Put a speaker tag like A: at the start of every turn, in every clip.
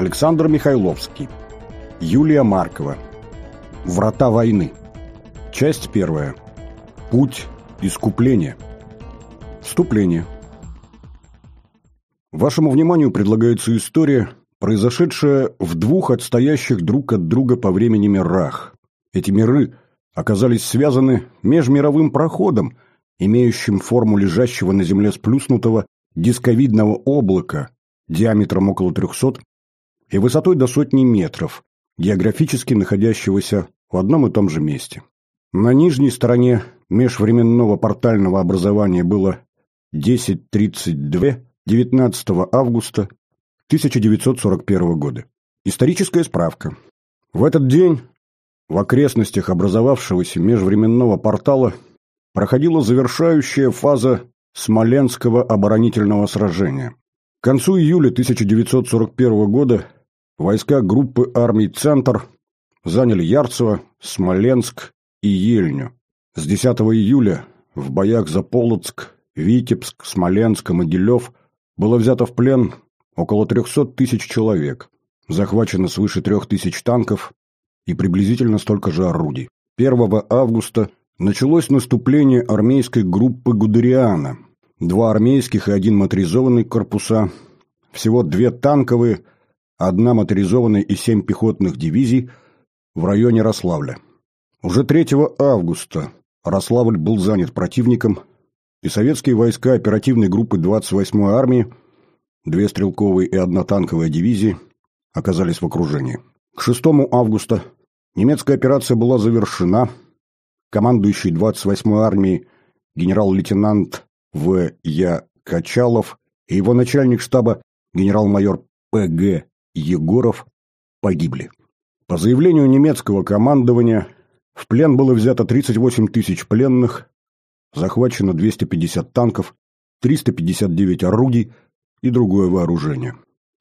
A: Александр Михайловский. Юлия Маркова. Врата войны. Часть первая. Путь искупления. Вступление. Вашему вниманию предлагается история, произошедшая в двух отстоящих друг от друга по времени мирах. Эти миры оказались связаны межмировым проходом, имеющим форму лежащего на Земле сплюснутого дисковидного облака диаметром около 300 и высотой до сотни метров, географически находящегося в одном и том же месте. На нижней стороне межвременного портального образования было 10.32 19 августа 1941 года. Историческая справка. В этот день в окрестностях образовавшегося межвременного портала проходила завершающая фаза Смоленского оборонительного сражения. К концу июля 1941 года войска группы армий «Центр» заняли Ярцево, Смоленск и Ельню. С 10 июля в боях за Полоцк, Витебск, Смоленск и Могилев было взято в плен около 300 тысяч человек, захвачено свыше 3 тысяч танков и приблизительно столько же орудий. 1 августа началось наступление армейской группы Гудериана. Два армейских и один моторизованный корпуса, всего две танковые, одна моторизованная и семь пехотных дивизий в районе Рославля. Уже 3 августа Рославль был занят противником, и советские войска оперативной группы 28-й армии, две стрелковые и одна танковая дивизии, оказались в окружении. К 6 августа немецкая операция была завершена. Командующий 28-й армией генерал-лейтенант В. Я. Качалов и его начальник штаба генерал-майор П. Егоров погибли. По заявлению немецкого командования в плен было взято 38 тысяч пленных, захвачено 250 танков, 359 орудий и другое вооружение.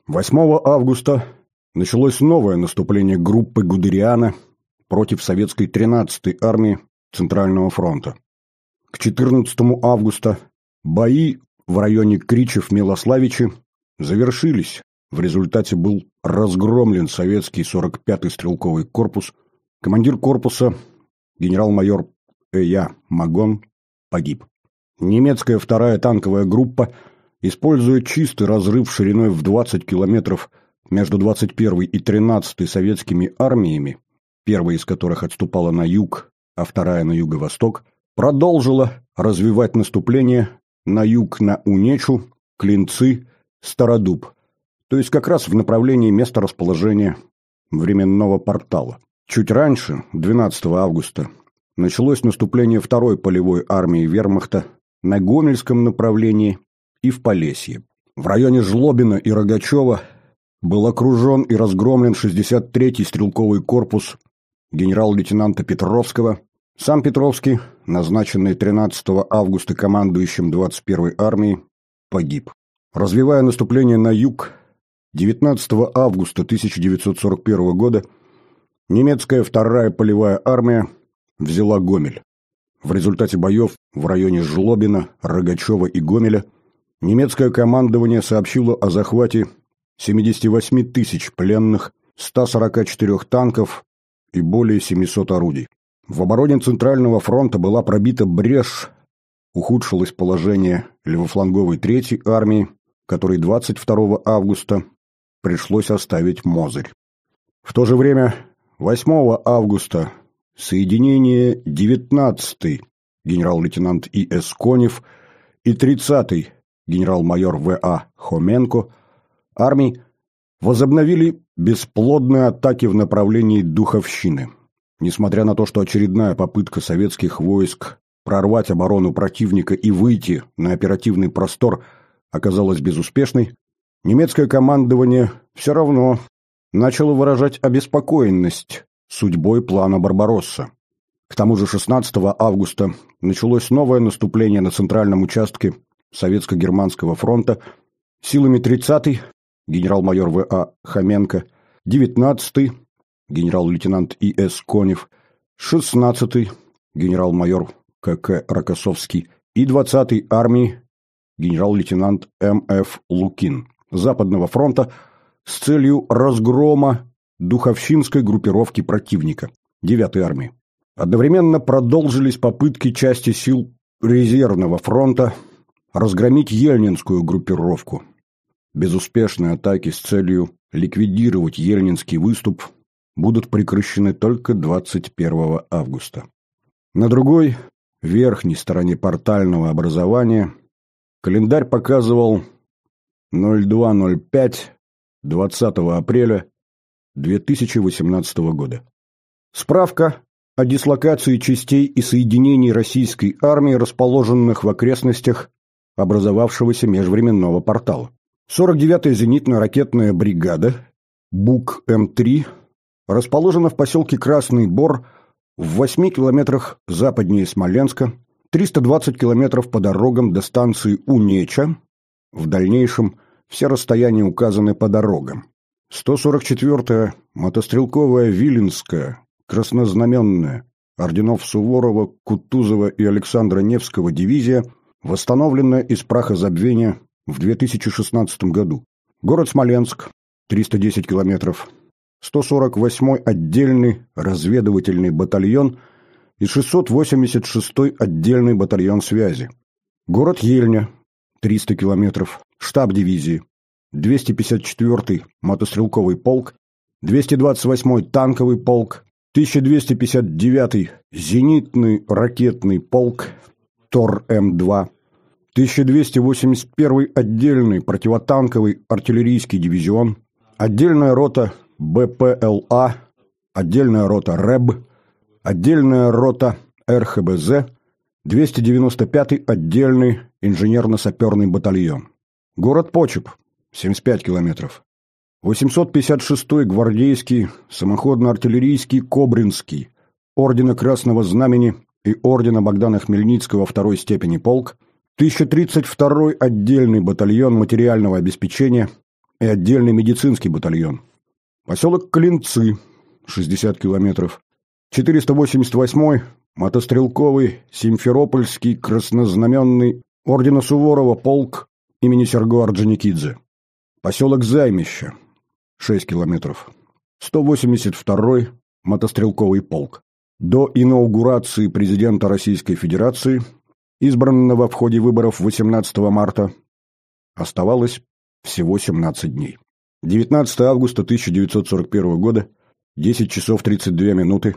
A: 8 августа началось новое наступление группы Гудериана против советской 13-й армии Центрального фронта. К 14 августа бои в районе Кричев-Милославичи завершились. В результате был разгромлен советский 45-й стрелковый корпус. Командир корпуса генерал-майор Эя Магон погиб. Немецкая вторая танковая группа, используя чистый разрыв шириной в 20 километров между 21-й и 13-й советскими армиями, первая из которых отступала на юг, а вторая на юго-восток, продолжила развивать наступление на юг на Унечу, Клинцы, Стародуб, то есть как раз в направлении места расположения временного портала. Чуть раньше, 12 августа, началось наступление второй полевой армии вермахта на Гомельском направлении и в Полесье. В районе Жлобина и Рогачева был окружен и разгромлен 63-й стрелковый корпус генерал-лейтенанта Петровского. Сам Петровский, назначенный 13 августа командующим 21-й армией, погиб. Развивая наступление на юг, 19 августа 1941 года немецкая вторая полевая армия взяла Гомель. В результате боев в районе Жлобина, Рогачева и Гомеля немецкое командование сообщило о захвате 78 тысяч пленных, 144 танков и более 700 орудий. В обороне Центрального фронта была пробита брешь, ухудшилось положение левофланговой Третьей армии, которой 22 августа пришлось оставить Мозырь. В то же время 8 августа Соединение 19-й генерал-лейтенант И.С. Конев и 30-й генерал-майор В.А. Хоменко армий возобновили бесплодные атаки в направлении Духовщины. Несмотря на то, что очередная попытка советских войск прорвать оборону противника и выйти на оперативный простор оказалась безуспешной, немецкое командование все равно начало выражать обеспокоенность судьбой плана Барбаросса. К тому же 16 августа началось новое наступление на центральном участке Советско-Германского фронта силами 30-й генерал-майор В.А. Хоменко, 19-й генерал-лейтенант И.С. Конев, 16-й генерал-майор К.К. Рокоссовский и 20-й армии генерал-лейтенант М.Ф. Лукин Западного фронта с целью разгрома духовщинской группировки противника, 9-й армии. Одновременно продолжились попытки части сил резервного фронта разгромить Ельнинскую группировку. Безуспешные атаки с целью ликвидировать Ельнинский выступ будут прекращены только 21 августа. На другой, верхней стороне портального образования, календарь показывал 0205 20 апреля 2018 года. Справка о дислокации частей и соединений российской армии, расположенных в окрестностях образовавшегося межвременного портала. 49-я зенитно-ракетная бригада БУК-М3 расположена в поселке Красный Бор в 8 километрах западнее Смоленска, 320 километров по дорогам до станции Унеча, в дальнейшем все расстояния указаны по дорогам. 144-я мотострелковая Виленская, краснознаменная, орденов Суворова, Кутузова и Александра Невского дивизия, восстановленная из праха забвения в 2016 году. Город Смоленск, 310 километров, 148-й отдельный разведывательный батальон и 686-й отдельный батальон связи. Город Ельня, 300 километров, штаб дивизии, 254-й мотострелковый полк, 228-й танковый полк, 1259-й зенитный ракетный полк ТОР-М2, 1281-й отдельный противотанковый артиллерийский дивизион, отдельная рота БПЛА, отдельная рота РЭБ, отдельная рота РХБЗ, 295-й отдельный инженерно-саперный батальон. Город Почеп, 75 километров. 856-й гвардейский самоходно-артиллерийский Кобринский, ордена Красного Знамени и ордена Богдана Хмельницкого второй степени полк, 1032-й отдельный батальон материального обеспечения и отдельный медицинский батальон. Поселок Клинцы, 60 километров. 488-й мотострелковый Симферопольский краснознаменный ордена Суворова полк имени Серго Орджоникидзе. Поселок Займище, 6 километров. 182-й мотострелковый полк. До инаугурации президента Российской Федерации, избранного в ходе выборов 18 марта, оставалось всего 17 дней. 19 августа 1941 года, 10 часов 32 минуты,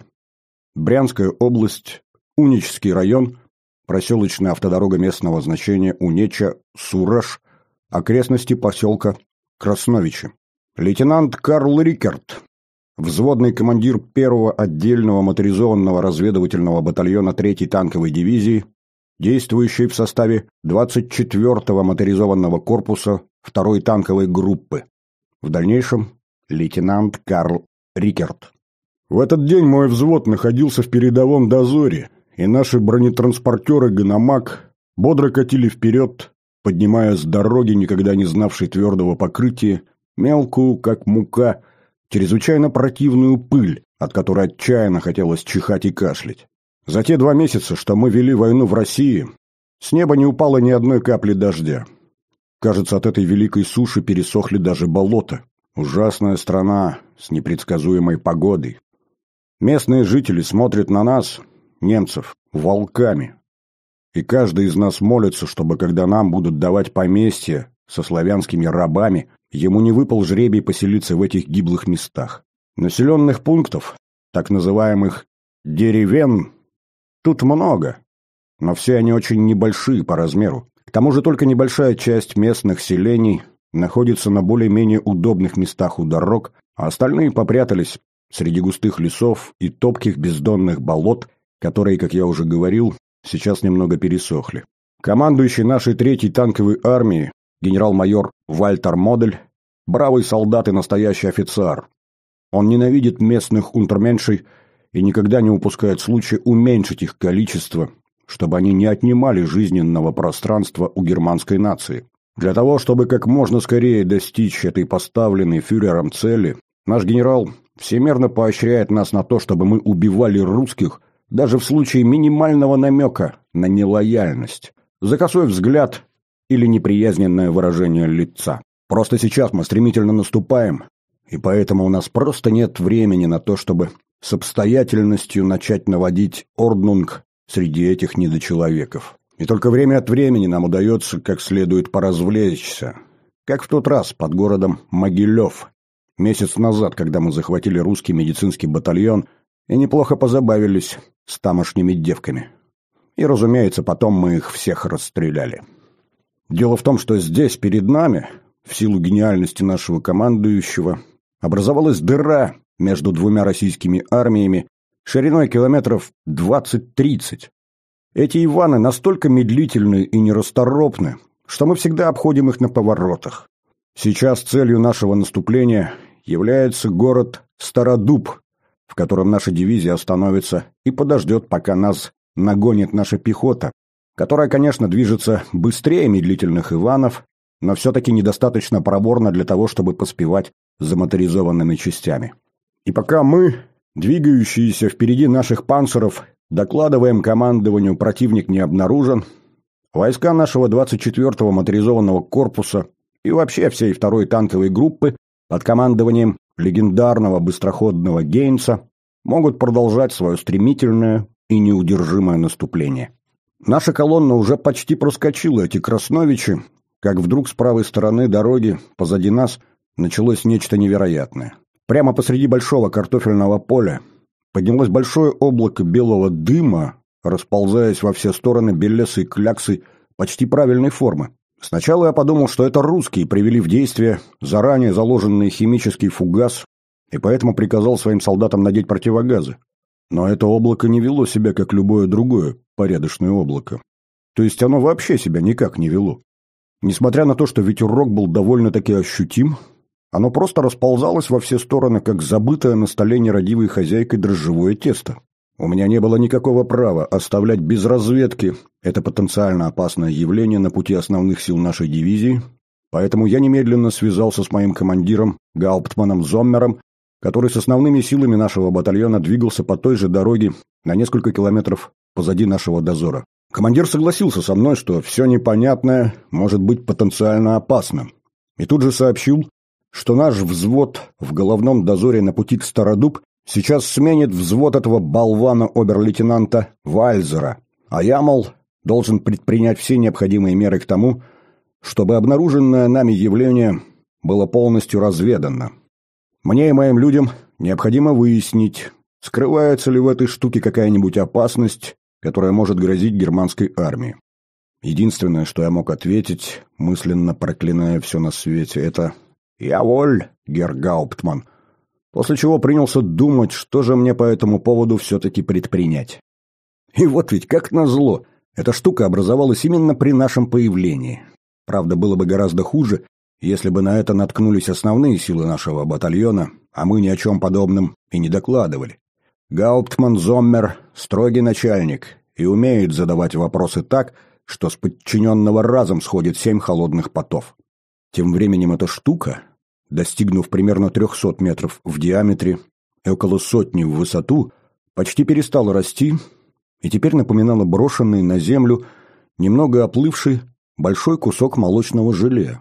A: Брянская область, Унический район, проселочная автодорога местного значения Унеча-Сураж, окрестности поселка Красновичи. Лейтенант Карл Рикерт, взводный командир первого отдельного моторизованного разведывательного батальона 3-й танковой дивизии, действующий в составе 24-го моторизованного корпуса 2-й танковой группы. В дальнейшем лейтенант Карл Рикерт. В этот день мой взвод находился в передовом дозоре, и наши бронетранспортеры «Ганамак» бодро катили вперед, поднимая с дороги, никогда не знавшей твердого покрытия, мелкую, как мука, чрезвычайно противную пыль, от которой отчаянно хотелось чихать и кашлять. За те два месяца, что мы вели войну в России, с неба не упало ни одной капли дождя. Кажется, от этой великой суши пересохли даже болота. Ужасная страна с непредсказуемой погодой. Местные жители смотрят на нас, немцев, волками, и каждый из нас молится, чтобы когда нам будут давать поместье со славянскими рабами, ему не выпал жребий поселиться в этих гиблых местах. Населенных пунктов, так называемых «деревен», тут много, но все они очень небольшие по размеру. К тому же только небольшая часть местных селений находится на более-менее удобных местах у дорог, а остальные попрятались среди густых лесов и топких бездонных болот, которые, как я уже говорил, сейчас немного пересохли. Командующий нашей третьей танковой армии, генерал-майор Вальтер Модель, бравый солдат и настоящий офицер. Он ненавидит местных унтерменшей и никогда не упускает случая уменьшить их количество, чтобы они не отнимали жизненного пространства у германской нации. Для того, чтобы как можно скорее достичь этой поставленной фюрером цели, наш генерал всемерно поощряет нас на то, чтобы мы убивали русских – даже в случае минимального намека на нелояльность, за косой взгляд или неприязненное выражение лица. Просто сейчас мы стремительно наступаем, и поэтому у нас просто нет времени на то, чтобы с обстоятельностью начать наводить орднунг среди этих недочеловеков. И только время от времени нам удается как следует поразвлечься. Как в тот раз под городом Могилев, месяц назад, когда мы захватили русский медицинский батальон и неплохо позабавились с тамошними девками. И, разумеется, потом мы их всех расстреляли. Дело в том, что здесь, перед нами, в силу гениальности нашего командующего, образовалась дыра между двумя российскими армиями шириной километров 20-30. Эти Иваны настолько медлительны и нерасторопны, что мы всегда обходим их на поворотах. Сейчас целью нашего наступления является город Стародуб, в котором наша дивизия остановится и подождет, пока нас нагонит наша пехота, которая, конечно, движется быстрее медлительных Иванов, но все-таки недостаточно проборна для того, чтобы поспевать за моторизованными частями. И пока мы, двигающиеся впереди наших панцеров, докладываем командованию «противник не обнаружен», войска нашего 24-го моторизованного корпуса и вообще всей второй танковой группы под командованием легендарного быстроходного Гейнса могут продолжать свое стремительное и неудержимое наступление. Наша колонна уже почти проскочила эти Красновичи, как вдруг с правой стороны дороги, позади нас, началось нечто невероятное. Прямо посреди большого картофельного поля поднялось большое облако белого дыма, расползаясь во все стороны белесой кляксой почти правильной формы. Сначала я подумал, что это русские привели в действие заранее заложенный химический фугас, и поэтому приказал своим солдатам надеть противогазы. Но это облако не вело себя, как любое другое порядочное облако. То есть оно вообще себя никак не вело. Несмотря на то, что ветерок был довольно-таки ощутим, оно просто расползалось во все стороны, как забытое на столе нерадивой хозяйкой дрожжевое тесто. У меня не было никакого права оставлять без разведки это потенциально опасное явление на пути основных сил нашей дивизии, поэтому я немедленно связался с моим командиром Гауптманом Зоммером, который с основными силами нашего батальона двигался по той же дороге на несколько километров позади нашего дозора. Командир согласился со мной, что все непонятное может быть потенциально опасным, и тут же сообщил, что наш взвод в головном дозоре на пути к Стародуб сейчас сменит взвод этого болвана обер-лейтенанта Вальзера, а я, мол, должен предпринять все необходимые меры к тому, чтобы обнаруженное нами явление было полностью разведано. Мне и моим людям необходимо выяснить, скрывается ли в этой штуке какая-нибудь опасность, которая может грозить германской армии. Единственное, что я мог ответить, мысленно проклиная все на свете, это «Я воль, Гергауптман», после чего принялся думать, что же мне по этому поводу все-таки предпринять. И вот ведь, как назло, эта штука образовалась именно при нашем появлении. Правда, было бы гораздо хуже, если бы на это наткнулись основные силы нашего батальона, а мы ни о чем подобном и не докладывали. Гауптман Зоммер – строгий начальник и умеет задавать вопросы так, что с подчиненного разом сходит семь холодных потов. Тем временем эта штука, достигнув примерно 300 метров в диаметре и около сотни в высоту, почти перестала расти и теперь напоминала брошенный на землю, немного оплывший, большой кусок молочного желе.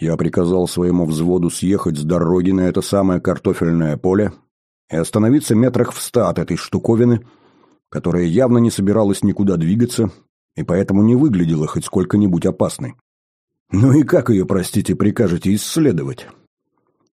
A: Я приказал своему взводу съехать с дороги на это самое картофельное поле и остановиться метрах в ста от этой штуковины, которая явно не собиралась никуда двигаться и поэтому не выглядела хоть сколько-нибудь опасной. Ну и как ее, простите, прикажете исследовать?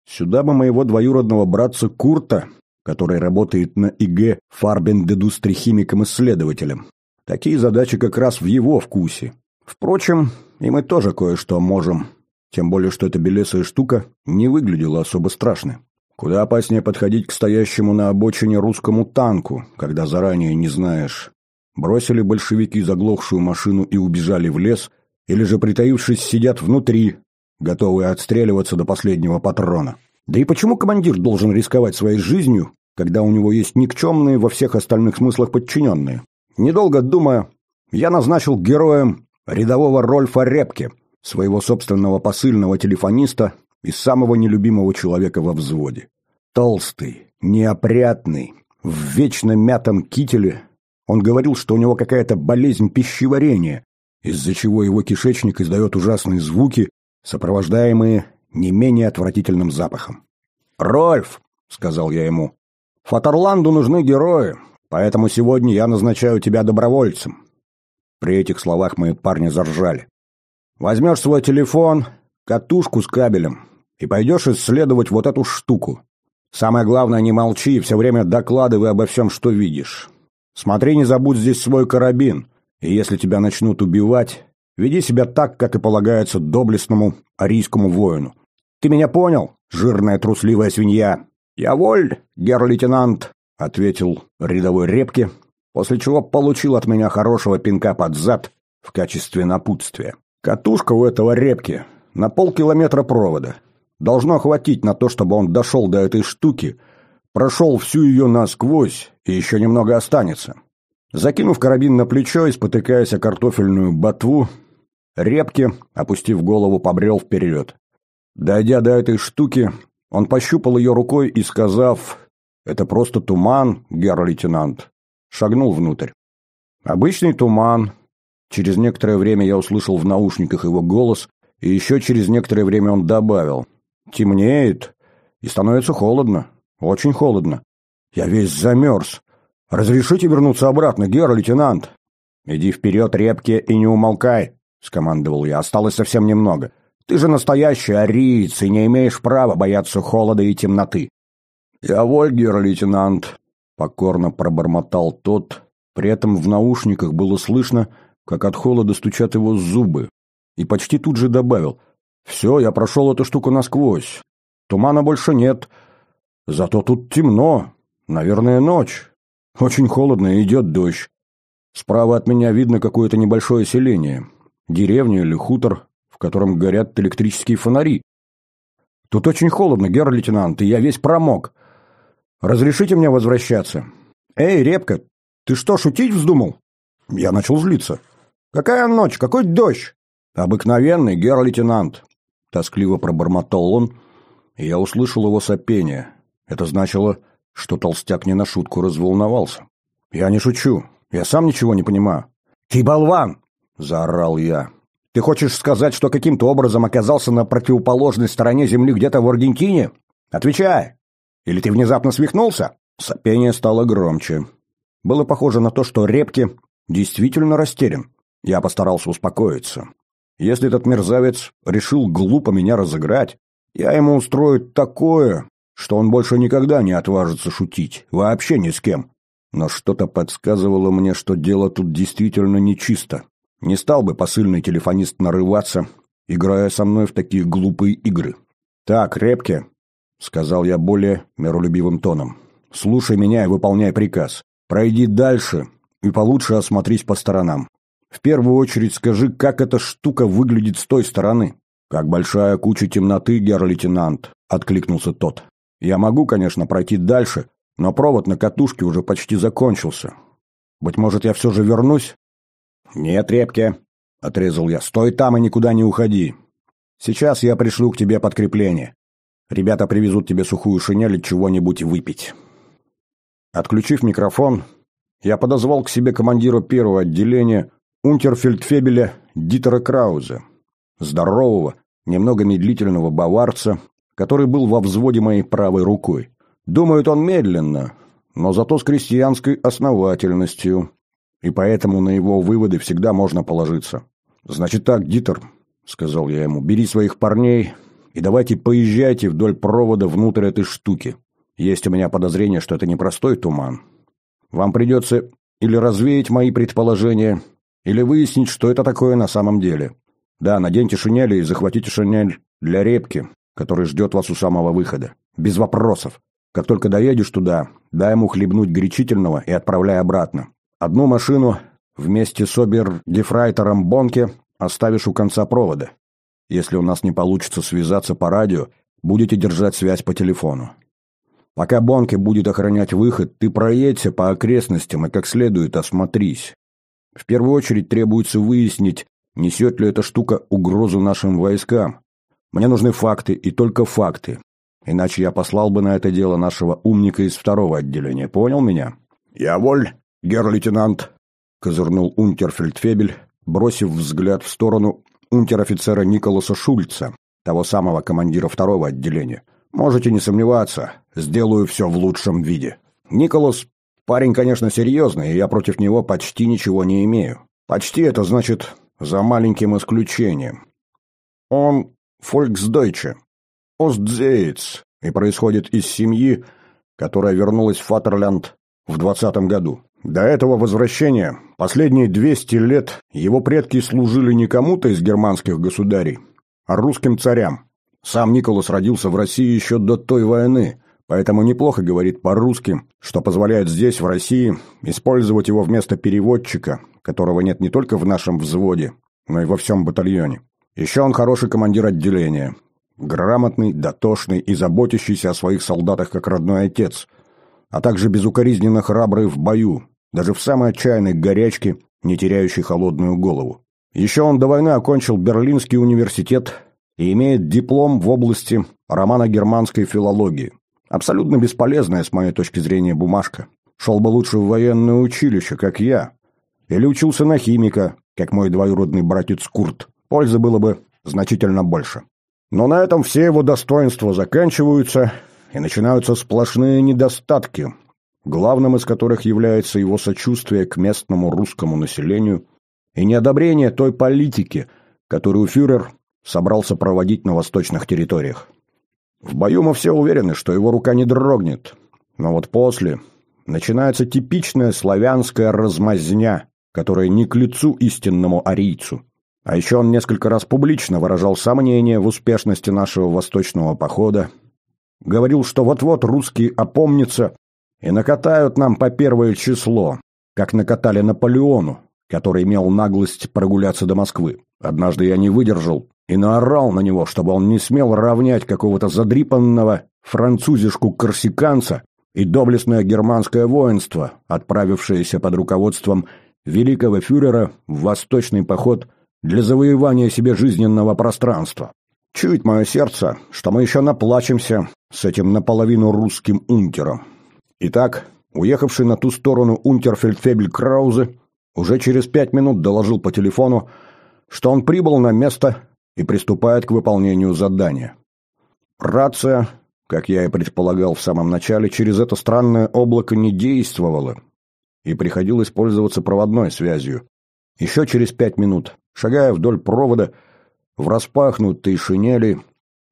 A: Сюда бы моего двоюродного братца Курта, который работает на ИГ Фарбендедустри химиком-исследователем. Такие задачи как раз в его вкусе. Впрочем, и мы тоже кое-что можем. Тем более, что эта белесая штука не выглядела особо страшной. Куда опаснее подходить к стоящему на обочине русскому танку, когда заранее не знаешь, бросили большевики заглохшую машину и убежали в лес, или же, притаившись, сидят внутри, готовые отстреливаться до последнего патрона. Да и почему командир должен рисковать своей жизнью, когда у него есть никчемные во всех остальных смыслах подчиненные? Недолго думая, я назначил героем рядового Рольфа Репке, своего собственного посыльного телефониста и самого нелюбимого человека во взводе. Толстый, неопрятный, в вечно мятом кителе. Он говорил, что у него какая-то болезнь пищеварения, из-за чего его кишечник издает ужасные звуки, сопровождаемые не менее отвратительным запахом. «Рольф!» — сказал я ему. «Фатерланду нужны герои, поэтому сегодня я назначаю тебя добровольцем». При этих словах мои парни заржали. «Возьмешь свой телефон, катушку с кабелем и пойдешь исследовать вот эту штуку. Самое главное, не молчи и все время докладывай обо всем, что видишь. Смотри, не забудь здесь свой карабин, и если тебя начнут убивать, веди себя так, как и полагается доблестному арийскому воину. Ты меня понял, жирная трусливая свинья?» «Я воль, герр-лейтенант», — ответил рядовой Репки, после чего получил от меня хорошего пинка под зад в качестве напутствия. Катушка у этого Репки на полкилометра провода. Должно хватить на то, чтобы он дошел до этой штуки, прошел всю ее насквозь и еще немного останется. Закинув карабин на плечо и спотыкаясь о картофельную ботву, Репки, опустив голову, побрел вперед. Дойдя до этой штуки, он пощупал ее рукой и, сказав «Это просто туман, герр-лейтенант», шагнул внутрь. Обычный туман. Через некоторое время я услышал в наушниках его голос, и еще через некоторое время он добавил «Темнеет, и становится холодно, очень холодно. Я весь замерз. Разрешите вернуться обратно, герр-лейтенант?» «Иди вперед, репки, и не умолкай», — скомандовал я. «Осталось совсем немного. Ты же настоящий ариец и не имеешь права бояться холода и темноты». «Я Вольгер, лейтенант», — покорно пробормотал тот. При этом в наушниках было слышно, как от холода стучат его зубы. И почти тут же добавил. «Все, я прошел эту штуку насквозь. Тумана больше нет. Зато тут темно. Наверное, ночь. Очень холодно и идет дождь. Справа от меня видно какое-то небольшое селение деревню или хутор, в котором горят электрические фонари. Тут очень холодно, герр-лейтенант, и я весь промок. Разрешите мне возвращаться? Эй, Репка, ты что, шутить вздумал? Я начал злиться. Какая ночь, какой дождь? Обыкновенный, герр-лейтенант. Тоскливо пробормотал он, и я услышал его сопение. Это значило, что толстяк не на шутку разволновался. Я не шучу, я сам ничего не понимаю. Ты болван! — заорал я. «Ты хочешь сказать, что каким-то образом оказался на противоположной стороне Земли где-то в Аргентине? Отвечай! Или ты внезапно свихнулся?» Сопение стало громче. Было похоже на то, что Репки действительно растерян. Я постарался успокоиться. Если этот мерзавец решил глупо меня разыграть, я ему устрою такое, что он больше никогда не отважится шутить, вообще ни с кем. Но что-то подсказывало мне, что дело тут действительно нечисто. Не стал бы посыльный телефонист нарываться, играя со мной в такие глупые игры. «Так, Репке», — сказал я более миролюбивым тоном, — «слушай меня и выполняй приказ. Пройди дальше и получше осмотрись по сторонам. В первую очередь скажи, как эта штука выглядит с той стороны». «Как большая куча темноты, герр-лейтенант», — откликнулся тот. «Я могу, конечно, пройти дальше, но провод на катушке уже почти закончился. Быть может, я все же вернусь?» «Нет, Репке», — отрезал я, — «стой там и никуда не уходи. Сейчас я пришлю к тебе подкрепление. Ребята привезут тебе сухую шинель и чего-нибудь выпить». Отключив микрофон, я подозвал к себе командира первого отделения унтерфельдфебеля Дитера Крауза, здорового, немного медлительного баварца, который был во взводе моей правой рукой. Думает он медленно, но зато с крестьянской основательностью, и поэтому на его выводы всегда можно положиться. «Значит так, Дитер», — сказал я ему, — «бери своих парней и давайте поезжайте вдоль провода внутрь этой штуки. Есть у меня подозрение, что это не простой туман. Вам придется или развеять мои предположения, или выяснить, что это такое на самом деле. Да, наденьте шинели и захватите шинель для репки, который ждет вас у самого выхода. Без вопросов. Как только доедешь туда, дай ему хлебнуть горячительного и отправляй обратно. Одну машину вместе с обер-дефрайтером Бонке оставишь у конца провода. Если у нас не получится связаться по радио, будете держать связь по телефону. Пока Бонке будет охранять выход, ты проедься по окрестностям и как следует осмотрись. В первую очередь требуется выяснить, несет ли эта штука угрозу нашим войскам. Мне нужны факты и только факты. Иначе я послал бы на это дело нашего умника из второго отделения. Понял меня? Я воль герр-лейтенант», — козырнул унтерфельдфебель, бросив взгляд в сторону унтер-офицера Николаса Шульца, того самого командира второго отделения. Можете не сомневаться, сделаю все в лучшем виде. Николас парень, конечно, серьезный, и я против него почти ничего не имею. Почти это значит за маленьким исключением. Он фольксдойче, остзеец, и происходит из семьи, которая вернулась в Фатерлянд в двадцатом году. До этого возвращения последние 200 лет его предки служили не кому-то из германских государей, а русским царям. Сам Николас родился в России еще до той войны, поэтому неплохо говорит по-русски, что позволяет здесь, в России, использовать его вместо переводчика, которого нет не только в нашем взводе, но и во всем батальоне. Еще он хороший командир отделения. Грамотный, дотошный и заботящийся о своих солдатах как родной отец, а также безукоризненно храбрый в бою, даже в самой отчаянной горячке, не теряющий холодную голову. Еще он до войны окончил Берлинский университет и имеет диплом в области романо-германской филологии. Абсолютно бесполезная, с моей точки зрения, бумажка. Шел бы лучше в военное училище, как я. Или учился на химика, как мой двоюродный братец Курт. Пользы было бы значительно больше. Но на этом все его достоинства заканчиваются, и начинаются сплошные недостатки, главным из которых является его сочувствие к местному русскому населению и неодобрение той политики, которую фюрер собрался проводить на восточных территориях. В бою мы все уверены, что его рука не дрогнет, но вот после начинается типичная славянская размазня, которая не к лицу истинному арийцу. А еще он несколько раз публично выражал сомнения в успешности нашего восточного похода, говорил, что вот-вот русские опомнятся и накатают нам по первое число, как накатали Наполеону, который имел наглость прогуляться до Москвы. Однажды я не выдержал и наорал на него, чтобы он не смел равнять какого-то задрипанного французишку-корсиканца и доблестное германское воинство, отправившееся под руководством великого фюрера в восточный поход для завоевания себе жизненного пространства. Чует мое сердце, что мы еще наплачемся с этим наполовину русским унтером. Итак, уехавший на ту сторону унтерфельдфебель Краузе уже через пять минут доложил по телефону, что он прибыл на место и приступает к выполнению задания. Рация, как я и предполагал в самом начале, через это странное облако не действовала, и приходилось пользоваться проводной связью. Еще через пять минут, шагая вдоль провода, в распахнутой шинели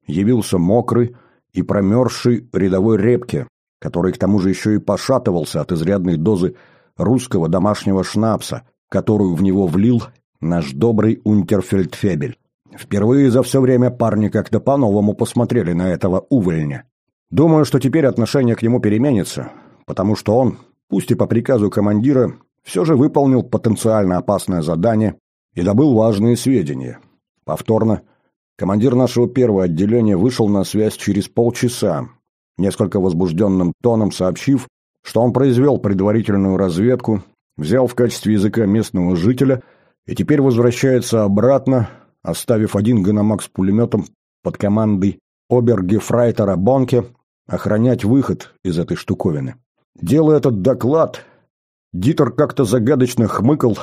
A: явился мокрый и промерзший рядовой репке, который к тому же еще и пошатывался от изрядной дозы русского домашнего шнапса, которую в него влил наш добрый унтерфельдфебель. Впервые за все время парни как-то по-новому посмотрели на этого увольня. Думаю, что теперь отношение к нему переменится, потому что он, пусть и по приказу командира, все же выполнил потенциально опасное задание и добыл важные сведения. Повторно, командир нашего первого отделения вышел на связь через полчаса, несколько возбужденным тоном сообщив, что он произвел предварительную разведку, взял в качестве языка местного жителя и теперь возвращается обратно, оставив один гономак с пулеметом под командой обергефрайтера Бонке охранять выход из этой штуковины. Делая этот доклад, Дитер как-то загадочно хмыкал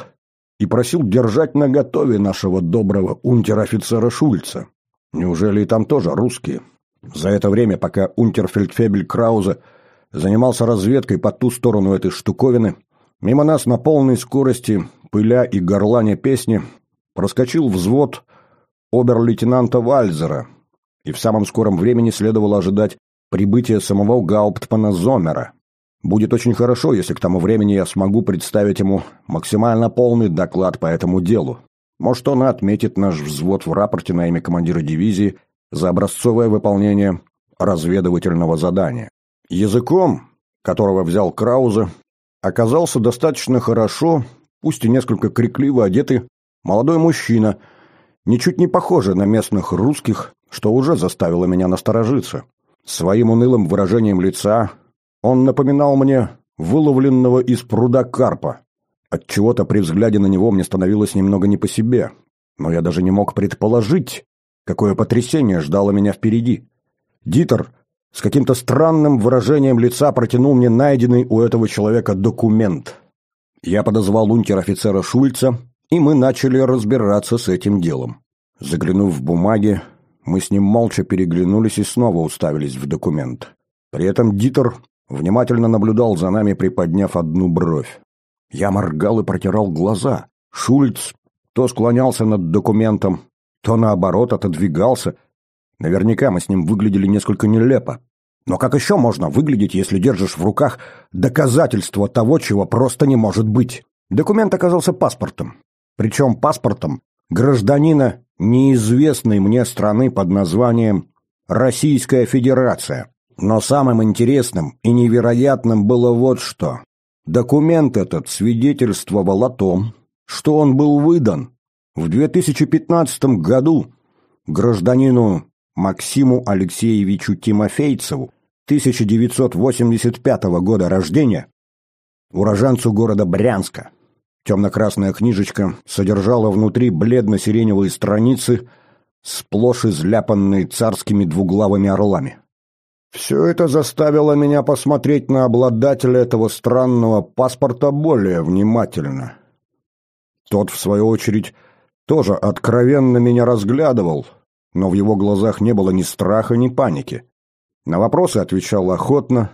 A: и просил держать наготове нашего доброго унтер-офицера Шульца. Неужели и там тоже русские? За это время, пока унтерфельдфебель Краузе занимался разведкой по ту сторону этой штуковины, мимо нас на полной скорости, пыля и горланя песни, проскочил взвод обер-лейтенанта Вальзера, и в самом скором времени следовало ожидать прибытия самого Гауптмана Зомера. Будет очень хорошо, если к тому времени я смогу представить ему максимально полный доклад по этому делу. Может, он отметит наш взвод в рапорте на имя командира дивизии за образцовое выполнение разведывательного задания. Языком, которого взял Краузе, оказался достаточно хорошо, пусть и несколько крикливо одетый, молодой мужчина, ничуть не похожий на местных русских, что уже заставило меня насторожиться. Своим унылым выражением лица он напоминал мне выловленного из пруда карпа. От чего то при взгляде на него мне становилось немного не по себе. Но я даже не мог предположить, какое потрясение ждало меня впереди. Дитер с каким-то странным выражением лица протянул мне найденный у этого человека документ. Я подозвал унтер-офицера Шульца, и мы начали разбираться с этим делом. Заглянув в бумаги, Мы с ним молча переглянулись и снова уставились в документ. При этом Дитер внимательно наблюдал за нами, приподняв одну бровь. Я моргал и протирал глаза. Шульц то склонялся над документом, то наоборот отодвигался. Наверняка мы с ним выглядели несколько нелепо. Но как еще можно выглядеть, если держишь в руках доказательство того, чего просто не может быть? Документ оказался паспортом. Причем паспортом гражданина неизвестной мне страны под названием Российская Федерация. Но самым интересным и невероятным было вот что. Документ этот свидетельствовал о том, что он был выдан в 2015 году гражданину Максиму Алексеевичу Тимофейцеву, 1985 года рождения, уроженцу города Брянска. Темно-красная книжечка содержала внутри бледно-сиреневые страницы, сплошь изляпанные царскими двуглавыми орлами. Все это заставило меня посмотреть на обладателя этого странного паспорта более внимательно. Тот, в свою очередь, тоже откровенно меня разглядывал, но в его глазах не было ни страха, ни паники. На вопросы отвечал охотно.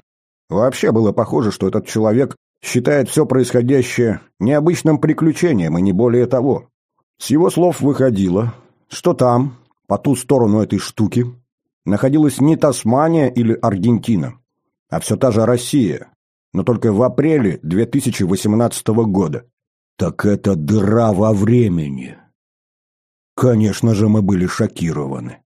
A: Вообще было похоже, что этот человек считает все происходящее необычным приключением и не более того. С его слов выходило, что там, по ту сторону этой штуки, находилась не Тасмания или Аргентина, а все та же Россия, но только в апреле 2018 года. Так это дыра во времени. Конечно же, мы были шокированы.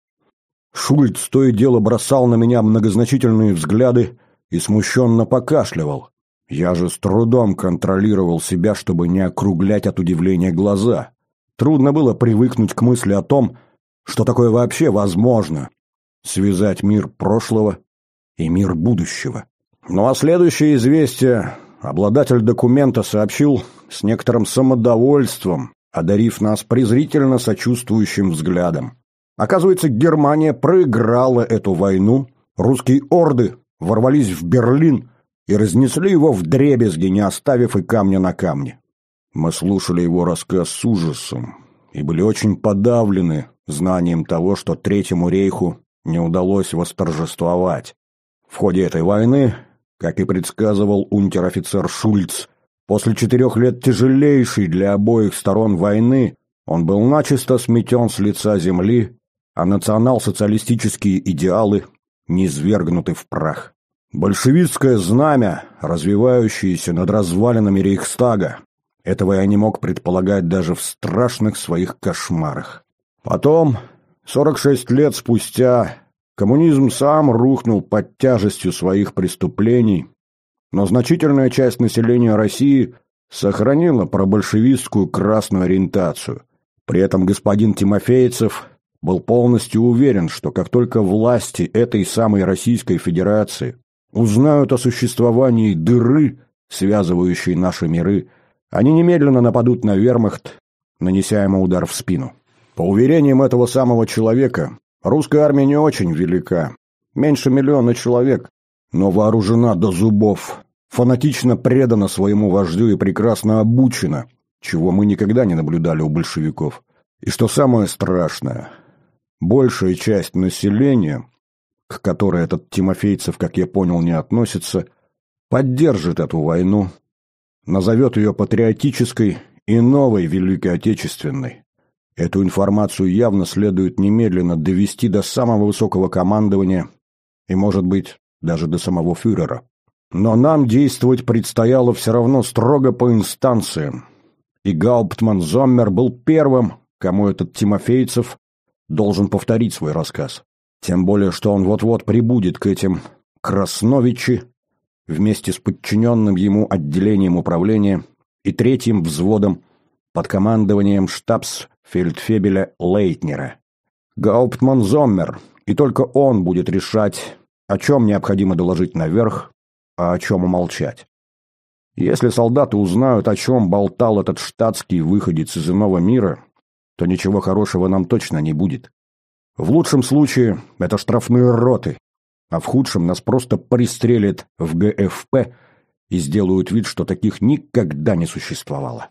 A: Шульц то и дело бросал на меня многозначительные взгляды и смущенно покашливал. Я же с трудом контролировал себя, чтобы не округлять от удивления глаза. Трудно было привыкнуть к мысли о том, что такое вообще возможно — связать мир прошлого и мир будущего. Ну а следующее известие обладатель документа сообщил с некоторым самодовольством, одарив нас презрительно сочувствующим взглядом. Оказывается, Германия проиграла эту войну, русские орды ворвались в Берлин и разнесли его в дребезги, не оставив и камня на камне. Мы слушали его рассказ с ужасом и были очень подавлены знанием того, что Третьему рейху не удалось восторжествовать. В ходе этой войны, как и предсказывал унтер-офицер Шульц, После четырех лет тяжелейшей для обоих сторон войны он был начисто сметен с лица земли, а национал-социалистические идеалы низвергнуты в прах. Большевистское знамя, развивающееся над развалинами Рейхстага, этого я не мог предполагать даже в страшных своих кошмарах. Потом, 46 лет спустя, коммунизм сам рухнул под тяжестью своих преступлений, но значительная часть населения России сохранила пробольшевистскую красную ориентацию. При этом господин Тимофеевцев был полностью уверен, что как только власти этой самой Российской Федерации узнают о существовании дыры, связывающей наши миры, они немедленно нападут на вермахт, нанеся ему удар в спину. По уверениям этого самого человека, русская армия не очень велика, меньше миллиона человек, но вооружена до зубов, фанатично предана своему вождю и прекрасно обучена, чего мы никогда не наблюдали у большевиков. И что самое страшное, большая часть населения, к которой этот Тимофейцев, как я понял, не относится, поддержит эту войну, назовет ее патриотической и новой Великой Отечественной. Эту информацию явно следует немедленно довести до самого высокого командования и, может быть, даже до самого фюрера. Но нам действовать предстояло все равно строго по инстанциям. И Гауптман Зоммер был первым, кому этот Тимофейцев должен повторить свой рассказ. Тем более, что он вот-вот прибудет к этим Красновичи вместе с подчиненным ему отделением управления и третьим взводом под командованием штабс-фельдфебеля Лейтнера. Гауптман Зоммер, и только он будет решать, о чем необходимо доложить наверх, а о чем умолчать. Если солдаты узнают, о чем болтал этот штатский выходец из иного мира, то ничего хорошего нам точно не будет. В лучшем случае это штрафные роты, а в худшем нас просто пристрелят в ГФП и сделают вид, что таких никогда не существовало.